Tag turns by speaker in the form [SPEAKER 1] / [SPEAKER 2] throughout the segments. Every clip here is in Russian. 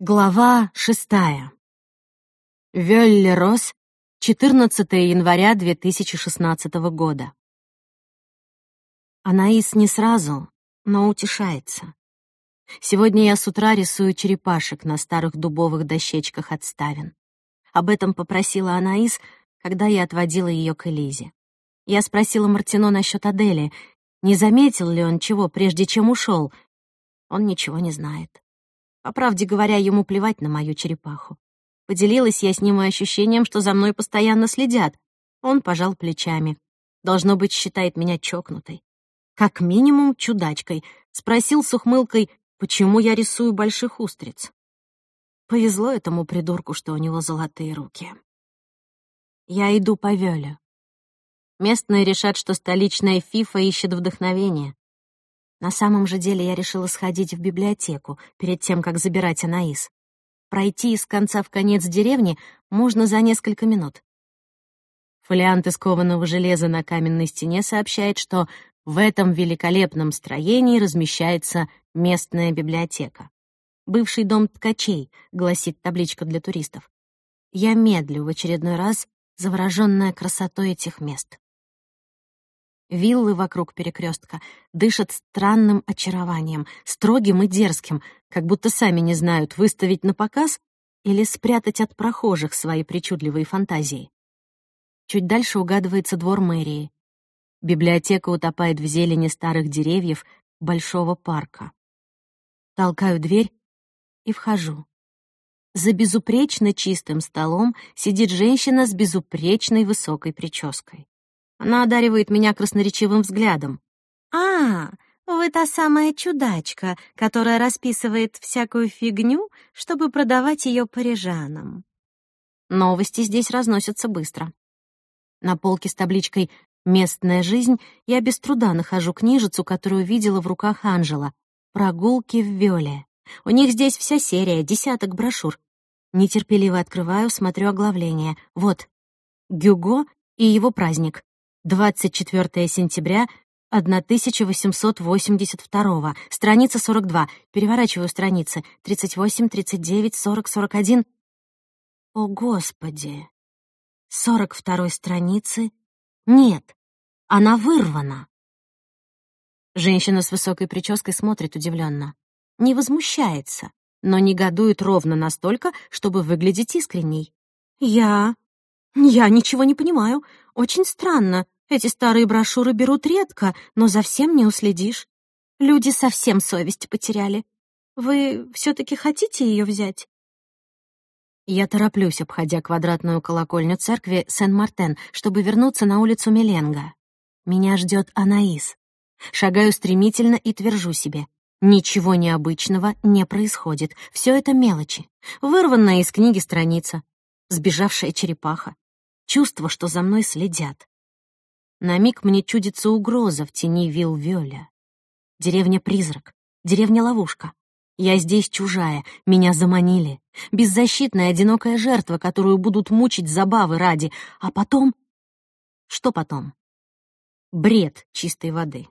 [SPEAKER 1] Глава шестая. Вёлле-Рос, 14 января 2016 года. Анаис не сразу, но утешается. Сегодня я с утра рисую черепашек на старых дубовых дощечках от ставен. Об этом попросила Анаис, когда я отводила ее к Элизе. Я спросила Мартино насчет Адели, не заметил ли он чего, прежде чем ушел. Он ничего не знает. По правде говоря, ему плевать на мою черепаху. Поделилась я с ним ощущением, что за мной постоянно следят. Он пожал плечами. Должно быть, считает меня чокнутой. Как минимум, чудачкой. Спросил с ухмылкой, почему я рисую больших устриц. Повезло этому придурку, что у него золотые руки. Я иду по Вёле. Местные решат, что столичная фифа ищет вдохновение. На самом же деле я решила сходить в библиотеку перед тем, как забирать Анаис. Пройти из конца в конец деревни можно за несколько минут. Фолиант из кованого железа на каменной стене сообщает, что в этом великолепном строении размещается местная библиотека. «Бывший дом ткачей», — гласит табличка для туристов. Я медлю в очередной раз, заворожённая красотой этих мест. Виллы вокруг перекрестка дышат странным очарованием, строгим и дерзким, как будто сами не знают, выставить на показ или спрятать от прохожих свои причудливые фантазии. Чуть дальше угадывается двор мэрии. Библиотека утопает в зелени старых деревьев большого парка. Толкаю дверь и вхожу. За безупречно чистым столом сидит женщина с безупречной высокой прической. Она одаривает меня красноречивым взглядом. «А, вы та самая чудачка, которая расписывает всякую фигню, чтобы продавать ее парижанам». Новости здесь разносятся быстро. На полке с табличкой «Местная жизнь» я без труда нахожу книжицу, которую видела в руках Анжела. «Прогулки в Вёле». У них здесь вся серия, десяток брошюр. Нетерпеливо открываю, смотрю оглавление. Вот. Гюго и его праздник. 24 сентября 1882, страница 42. Переворачиваю страницы. 38, 39, 40, 41. О, Господи! 42 страницы? Нет, она вырвана. Женщина с высокой прической смотрит удивленно. Не возмущается, но негодует ровно настолько, чтобы выглядеть искренней. «Я... я ничего не понимаю. Очень странно. Эти старые брошюры берут редко, но за всем не уследишь. Люди совсем совесть потеряли. Вы все-таки хотите ее взять? Я тороплюсь, обходя квадратную колокольню церкви Сен-Мартен, чтобы вернуться на улицу Меленга. Меня ждет Анаис. Шагаю стремительно и твержу себе. Ничего необычного не происходит. Все это мелочи. Вырванная из книги страница. Сбежавшая черепаха. Чувство, что за мной следят. На миг мне чудится угроза в тени Вилвёля. Деревня-призрак, деревня-ловушка. Я здесь чужая, меня заманили. Беззащитная, одинокая жертва, которую будут мучить забавы ради. А потом... Что потом? Бред чистой воды.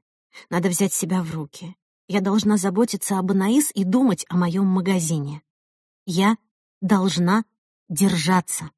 [SPEAKER 1] Надо взять себя в руки. Я должна заботиться об Анаис и думать о моем магазине. Я должна держаться.